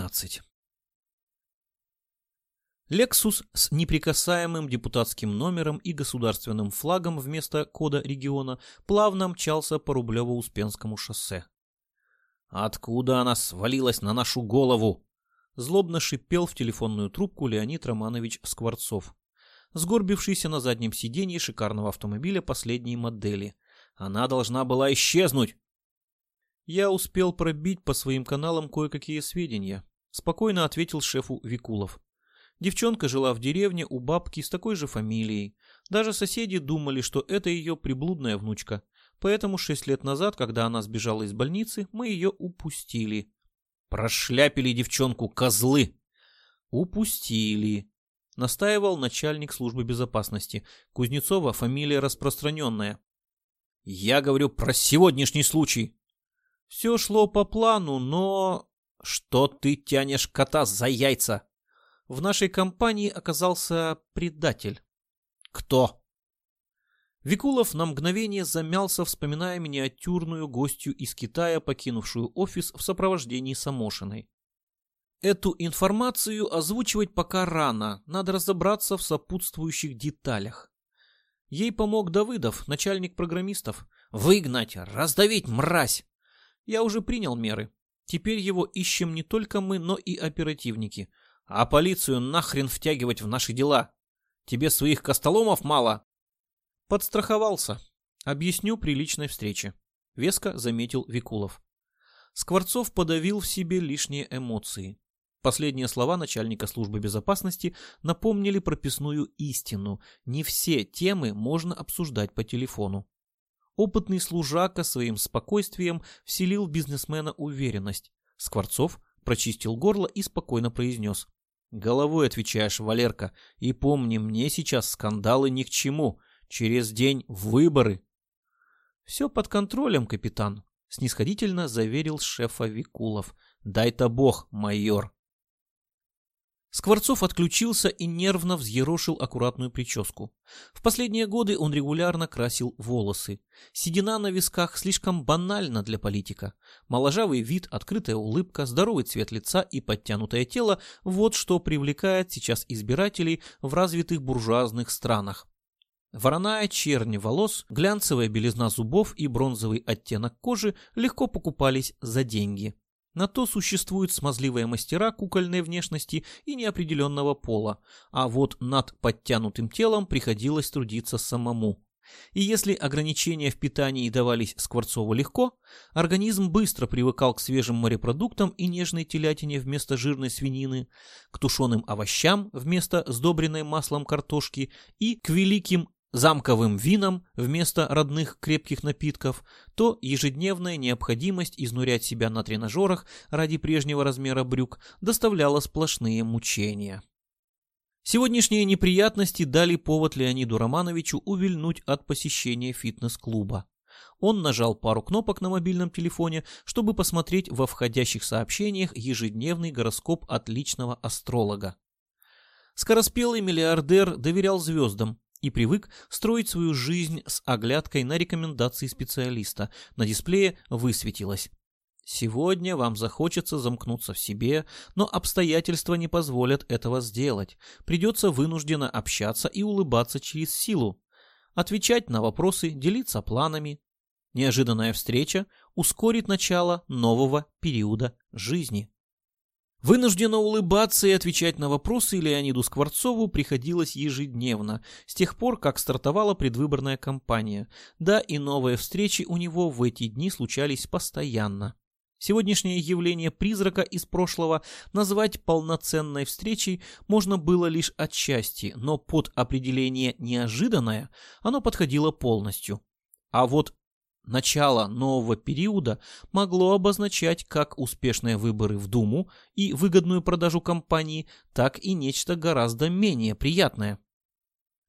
Глава 13 Lexus с неприкасаемым депутатским номером и государственным флагом вместо кода региона плавно мчался по Рублево-Успенскому шоссе. «Откуда она свалилась на нашу голову?» Злобно шипел в телефонную трубку Леонид Романович Скворцов, сгорбившийся на заднем сиденье шикарного автомобиля последней модели. «Она должна была исчезнуть!» Я успел пробить по своим каналам кое-какие сведения. Спокойно ответил шефу Викулов. Девчонка жила в деревне у бабки с такой же фамилией. Даже соседи думали, что это ее приблудная внучка. Поэтому шесть лет назад, когда она сбежала из больницы, мы ее упустили. Прошляпили девчонку, козлы! Упустили. Настаивал начальник службы безопасности. Кузнецова фамилия распространенная. Я говорю про сегодняшний случай. Все шло по плану, но... Что ты тянешь кота за яйца? В нашей компании оказался предатель. Кто? Викулов на мгновение замялся, вспоминая миниатюрную гостью из Китая, покинувшую офис в сопровождении Самошиной. Эту информацию озвучивать пока рано, надо разобраться в сопутствующих деталях. Ей помог Давыдов, начальник программистов. «Выгнать! Раздавить, мразь!» Я уже принял меры. Теперь его ищем не только мы, но и оперативники. А полицию нахрен втягивать в наши дела? Тебе своих костоломов мало? Подстраховался. Объясню при личной встрече. Веско заметил Викулов. Скворцов подавил в себе лишние эмоции. Последние слова начальника службы безопасности напомнили прописную истину. Не все темы можно обсуждать по телефону. Опытный служака своим спокойствием вселил бизнесмена уверенность. Скворцов прочистил горло и спокойно произнес. Головой отвечаешь, Валерка. И помни, мне сейчас скандалы ни к чему. Через день выборы. Все под контролем, капитан. Снисходительно заверил шефа Викулов. Дай-то бог, майор. Скворцов отключился и нервно взъерошил аккуратную прическу. В последние годы он регулярно красил волосы. Седина на висках слишком банальна для политика. Моложавый вид, открытая улыбка, здоровый цвет лица и подтянутое тело – вот что привлекает сейчас избирателей в развитых буржуазных странах. Вороная черни волос, глянцевая белизна зубов и бронзовый оттенок кожи легко покупались за деньги. На то существуют смазливые мастера кукольной внешности и неопределенного пола, а вот над подтянутым телом приходилось трудиться самому. И если ограничения в питании давались Скворцову легко, организм быстро привыкал к свежим морепродуктам и нежной телятине вместо жирной свинины, к тушеным овощам вместо сдобренной маслом картошки и к великим замковым вином вместо родных крепких напитков, то ежедневная необходимость изнурять себя на тренажерах ради прежнего размера брюк доставляла сплошные мучения. Сегодняшние неприятности дали повод Леониду Романовичу увильнуть от посещения фитнес-клуба. Он нажал пару кнопок на мобильном телефоне, чтобы посмотреть во входящих сообщениях ежедневный гороскоп отличного астролога. Скороспелый миллиардер доверял звездам, и привык строить свою жизнь с оглядкой на рекомендации специалиста. На дисплее высветилось. Сегодня вам захочется замкнуться в себе, но обстоятельства не позволят этого сделать. Придется вынужденно общаться и улыбаться через силу. Отвечать на вопросы, делиться планами. Неожиданная встреча ускорит начало нового периода жизни. Вынужденно улыбаться и отвечать на вопросы Леониду Скворцову приходилось ежедневно, с тех пор, как стартовала предвыборная кампания. Да, и новые встречи у него в эти дни случались постоянно. Сегодняшнее явление призрака из прошлого назвать полноценной встречей можно было лишь отчасти, но под определение «неожиданное» оно подходило полностью. А вот Начало нового периода могло обозначать как успешные выборы в Думу и выгодную продажу компании, так и нечто гораздо менее приятное.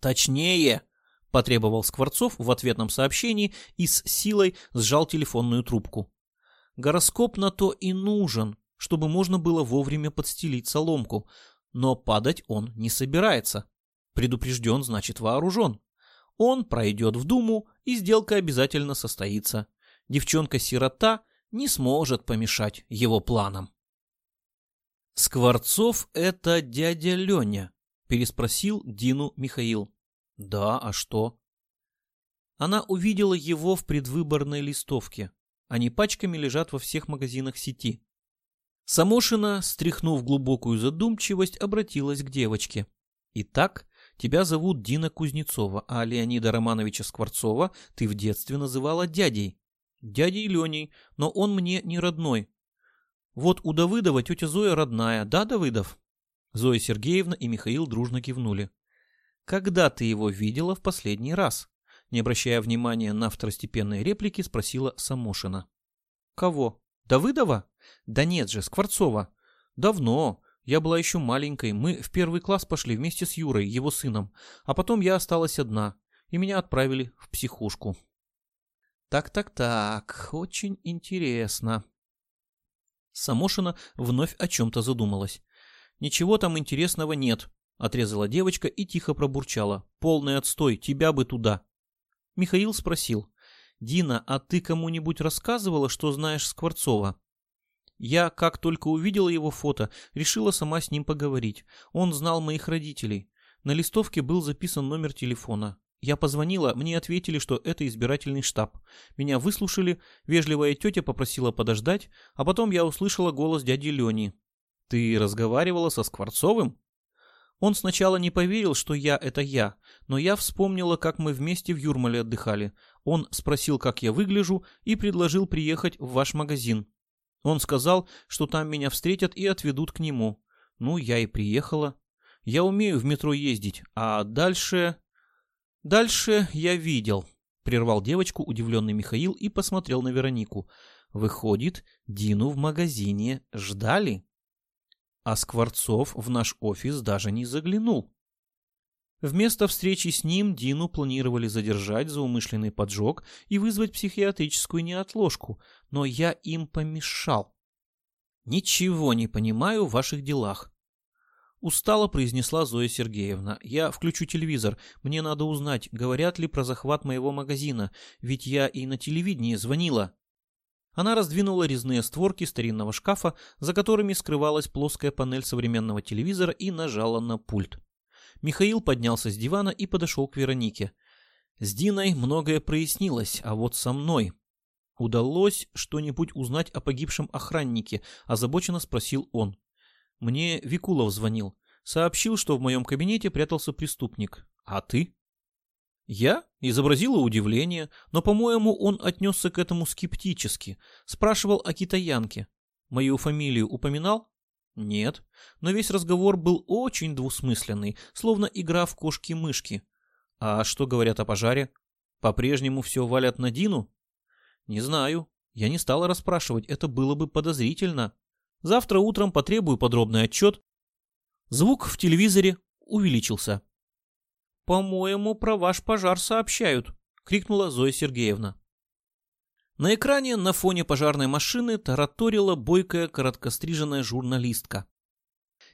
«Точнее!» – потребовал Скворцов в ответном сообщении и с силой сжал телефонную трубку. Гороскоп на то и нужен, чтобы можно было вовремя подстелить соломку, но падать он не собирается. Предупрежден, значит вооружен. Он пройдет в Думу, и сделка обязательно состоится. Девчонка-сирота не сможет помешать его планам. «Скворцов — это дядя Леня?» — переспросил Дину Михаил. «Да, а что?» Она увидела его в предвыборной листовке. Они пачками лежат во всех магазинах сети. Самошина, стряхнув глубокую задумчивость, обратилась к девочке. «Итак, тебя зовут Дина Кузнецова, а Леонида Романовича Скворцова ты в детстве называла дядей. Дядей Леней, но он мне не родной. Вот у Давыдова тетя Зоя родная, да, Давыдов? Зоя Сергеевна и Михаил дружно кивнули. Когда ты его видела в последний раз? Не обращая внимания на второстепенные реплики, спросила Самошина. Кого? Давыдова? Да нет же, Скворцова. Давно. Я была еще маленькой. Мы в первый класс пошли вместе с Юрой, его сыном. А потом я осталась одна. И меня отправили в психушку. Так-так-так, очень интересно. Самошина вновь о чем-то задумалась. «Ничего там интересного нет», — отрезала девочка и тихо пробурчала. «Полный отстой, тебя бы туда». Михаил спросил. «Дина, а ты кому-нибудь рассказывала, что знаешь Скворцова?» Я, как только увидела его фото, решила сама с ним поговорить. Он знал моих родителей. На листовке был записан номер телефона. Я позвонила, мне ответили, что это избирательный штаб. Меня выслушали, вежливая тетя попросила подождать, а потом я услышала голос дяди Лени. «Ты разговаривала со Скворцовым?» Он сначала не поверил, что я — это я, но я вспомнила, как мы вместе в Юрмале отдыхали. Он спросил, как я выгляжу, и предложил приехать в ваш магазин. Он сказал, что там меня встретят и отведут к нему. Ну, я и приехала. Я умею в метро ездить, а дальше... Дальше я видел, прервал девочку удивленный Михаил и посмотрел на Веронику. Выходит, Дину в магазине ждали? А Скворцов в наш офис даже не заглянул. Вместо встречи с ним Дину планировали задержать за умышленный поджог и вызвать психиатрическую неотложку, но я им помешал. Ничего не понимаю в ваших делах. Устало произнесла Зоя Сергеевна. «Я включу телевизор. Мне надо узнать, говорят ли про захват моего магазина, ведь я и на телевидении звонила». Она раздвинула резные створки старинного шкафа, за которыми скрывалась плоская панель современного телевизора и нажала на пульт. Михаил поднялся с дивана и подошел к Веронике. С Диной многое прояснилось, а вот со мной... Удалось что-нибудь узнать о погибшем охраннике, озабоченно спросил он. Мне Викулов звонил. Сообщил, что в моем кабинете прятался преступник. А ты? Я изобразила удивление, но, по-моему, он отнесся к этому скептически. Спрашивал о китаянке. Мою фамилию упоминал? Нет, но весь разговор был очень двусмысленный, словно игра в кошки-мышки. А что говорят о пожаре? По-прежнему все валят на Дину? Не знаю. Я не стала расспрашивать, это было бы подозрительно. Завтра утром потребую подробный отчет. Звук в телевизоре увеличился. «По-моему, про ваш пожар сообщают», — крикнула Зоя Сергеевна. На экране на фоне пожарной машины тараторила бойкая короткостриженная журналистка.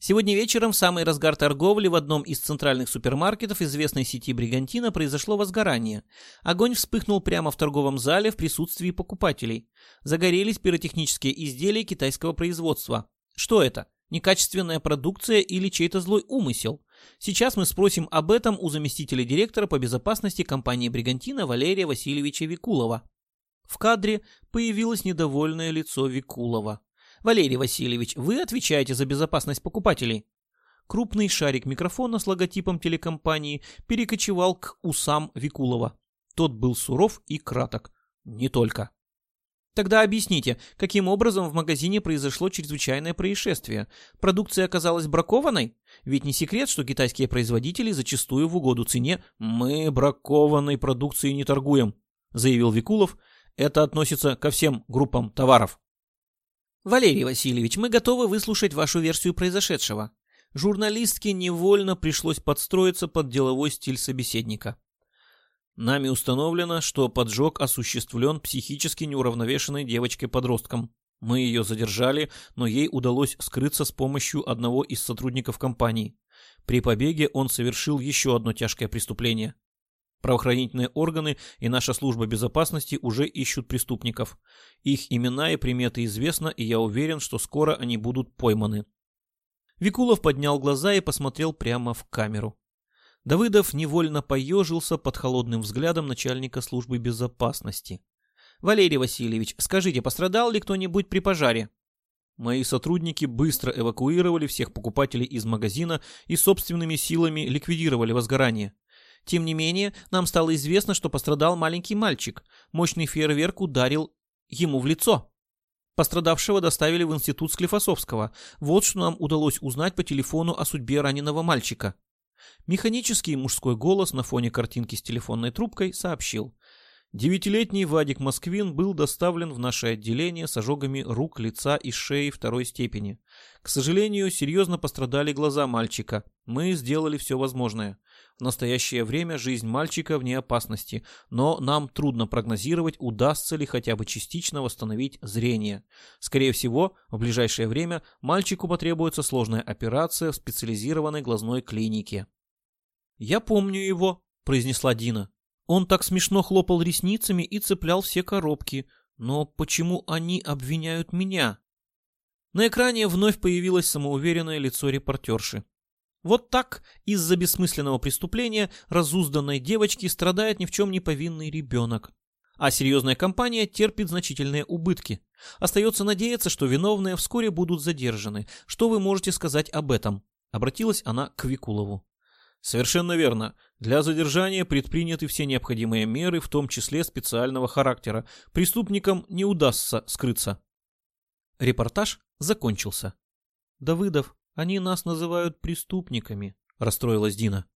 Сегодня вечером в самый разгар торговли в одном из центральных супермаркетов известной сети Бригантина произошло возгорание. Огонь вспыхнул прямо в торговом зале в присутствии покупателей. Загорелись пиротехнические изделия китайского производства. Что это? Некачественная продукция или чей-то злой умысел? Сейчас мы спросим об этом у заместителя директора по безопасности компании Бригантина Валерия Васильевича Викулова. В кадре появилось недовольное лицо Викулова. Валерий Васильевич, вы отвечаете за безопасность покупателей. Крупный шарик микрофона с логотипом телекомпании перекочевал к усам Викулова. Тот был суров и краток. Не только. Тогда объясните, каким образом в магазине произошло чрезвычайное происшествие? Продукция оказалась бракованной? Ведь не секрет, что китайские производители зачастую в угоду цене «мы бракованной продукцией не торгуем», заявил Викулов. Это относится ко всем группам товаров. Валерий Васильевич, мы готовы выслушать вашу версию произошедшего. Журналистке невольно пришлось подстроиться под деловой стиль собеседника. Нами установлено, что поджог осуществлен психически неуравновешенной девочкой-подростком. Мы ее задержали, но ей удалось скрыться с помощью одного из сотрудников компании. При побеге он совершил еще одно тяжкое преступление. Правоохранительные органы и наша служба безопасности уже ищут преступников. Их имена и приметы известны, и я уверен, что скоро они будут пойманы. Викулов поднял глаза и посмотрел прямо в камеру. Давыдов невольно поежился под холодным взглядом начальника службы безопасности. «Валерий Васильевич, скажите, пострадал ли кто-нибудь при пожаре?» Мои сотрудники быстро эвакуировали всех покупателей из магазина и собственными силами ликвидировали возгорание. Тем не менее, нам стало известно, что пострадал маленький мальчик. Мощный фейерверк ударил ему в лицо. Пострадавшего доставили в институт Склифосовского. Вот что нам удалось узнать по телефону о судьбе раненого мальчика. Механический мужской голос на фоне картинки с телефонной трубкой сообщил. Девятилетний Вадик Москвин был доставлен в наше отделение с ожогами рук, лица и шеи второй степени. К сожалению, серьезно пострадали глаза мальчика. Мы сделали все возможное. В настоящее время жизнь мальчика вне опасности, но нам трудно прогнозировать, удастся ли хотя бы частично восстановить зрение. Скорее всего, в ближайшее время мальчику потребуется сложная операция в специализированной глазной клинике. «Я помню его», — произнесла Дина. Он так смешно хлопал ресницами и цеплял все коробки. Но почему они обвиняют меня? На экране вновь появилось самоуверенное лицо репортерши. Вот так из-за бессмысленного преступления разузданной девочки страдает ни в чем не повинный ребенок. А серьезная компания терпит значительные убытки. Остается надеяться, что виновные вскоре будут задержаны. Что вы можете сказать об этом? Обратилась она к Викулову. Совершенно верно. Для задержания предприняты все необходимые меры, в том числе специального характера. Преступникам не удастся скрыться. Репортаж закончился. Давыдов, они нас называют преступниками, расстроилась Дина.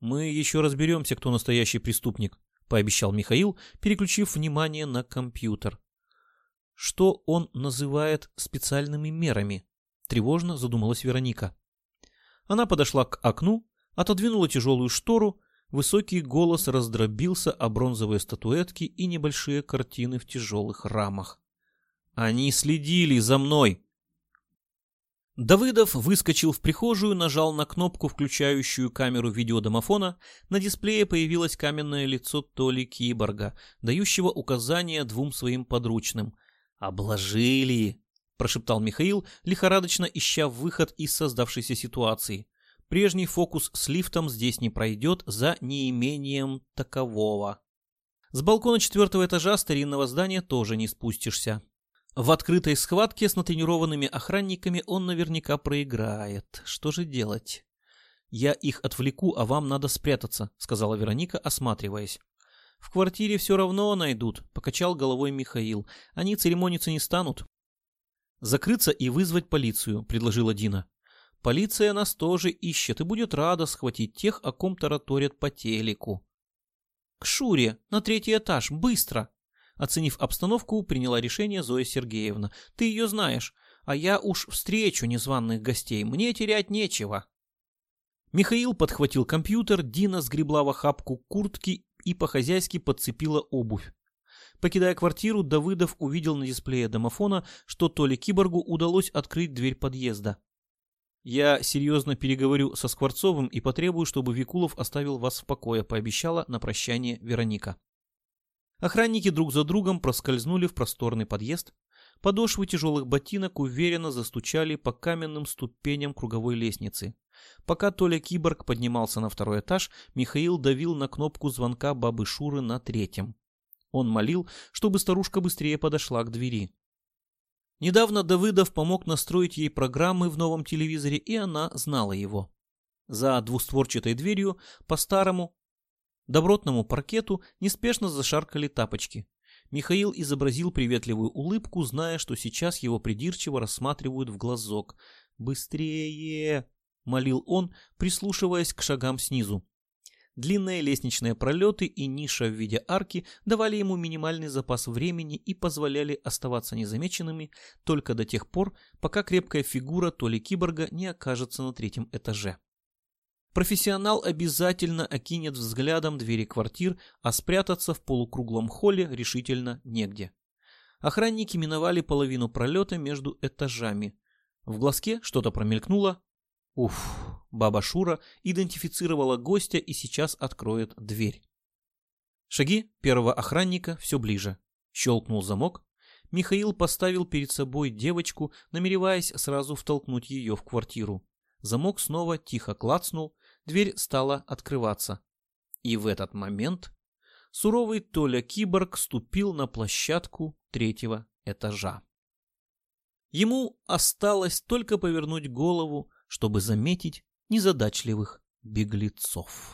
Мы еще разберемся, кто настоящий преступник, пообещал Михаил, переключив внимание на компьютер. Что он называет специальными мерами? Тревожно задумалась Вероника. Она подошла к окну отодвинула тяжелую штору, высокий голос раздробился о бронзовые статуэтки и небольшие картины в тяжелых рамах. «Они следили за мной!» Давыдов выскочил в прихожую, нажал на кнопку, включающую камеру видеодомофона. На дисплее появилось каменное лицо Толи Киборга, дающего указания двум своим подручным. «Обложили!» – прошептал Михаил, лихорадочно ища выход из создавшейся ситуации. Прежний фокус с лифтом здесь не пройдет за неимением такового. С балкона четвертого этажа старинного здания тоже не спустишься. В открытой схватке с натренированными охранниками он наверняка проиграет. Что же делать? «Я их отвлеку, а вам надо спрятаться», — сказала Вероника, осматриваясь. «В квартире все равно найдут», — покачал головой Михаил. «Они церемониться не станут». «Закрыться и вызвать полицию», — предложила Дина. Полиция нас тоже ищет и будет рада схватить тех, о ком тараторят по телеку. К Шуре, на третий этаж, быстро! Оценив обстановку, приняла решение Зоя Сергеевна. Ты ее знаешь, а я уж встречу незваных гостей, мне терять нечего. Михаил подхватил компьютер, Дина сгребла в охапку куртки и по-хозяйски подцепила обувь. Покидая квартиру, Давыдов увидел на дисплее домофона, что Толе Киборгу удалось открыть дверь подъезда. «Я серьезно переговорю со Скворцовым и потребую, чтобы Викулов оставил вас в покое», — пообещала на прощание Вероника. Охранники друг за другом проскользнули в просторный подъезд. Подошвы тяжелых ботинок уверенно застучали по каменным ступеням круговой лестницы. Пока Толя Киборг поднимался на второй этаж, Михаил давил на кнопку звонка бабы Шуры на третьем. Он молил, чтобы старушка быстрее подошла к двери. Недавно Давыдов помог настроить ей программы в новом телевизоре, и она знала его. За двустворчатой дверью по старому добротному паркету неспешно зашаркали тапочки. Михаил изобразил приветливую улыбку, зная, что сейчас его придирчиво рассматривают в глазок. «Быстрее!» — молил он, прислушиваясь к шагам снизу. Длинные лестничные пролеты и ниша в виде арки давали ему минимальный запас времени и позволяли оставаться незамеченными только до тех пор, пока крепкая фигура Толи Киборга не окажется на третьем этаже. Профессионал обязательно окинет взглядом двери квартир, а спрятаться в полукруглом холле решительно негде. Охранники миновали половину пролета между этажами. В глазке что-то промелькнуло. Уф, Баба Шура идентифицировала гостя и сейчас откроет дверь. Шаги первого охранника все ближе. Щелкнул замок. Михаил поставил перед собой девочку, намереваясь сразу втолкнуть ее в квартиру. Замок снова тихо клацнул, дверь стала открываться. И в этот момент суровый Толя Киборг ступил на площадку третьего этажа. Ему осталось только повернуть голову, чтобы заметить незадачливых беглецов.